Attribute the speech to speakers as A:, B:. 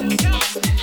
A: Yeah.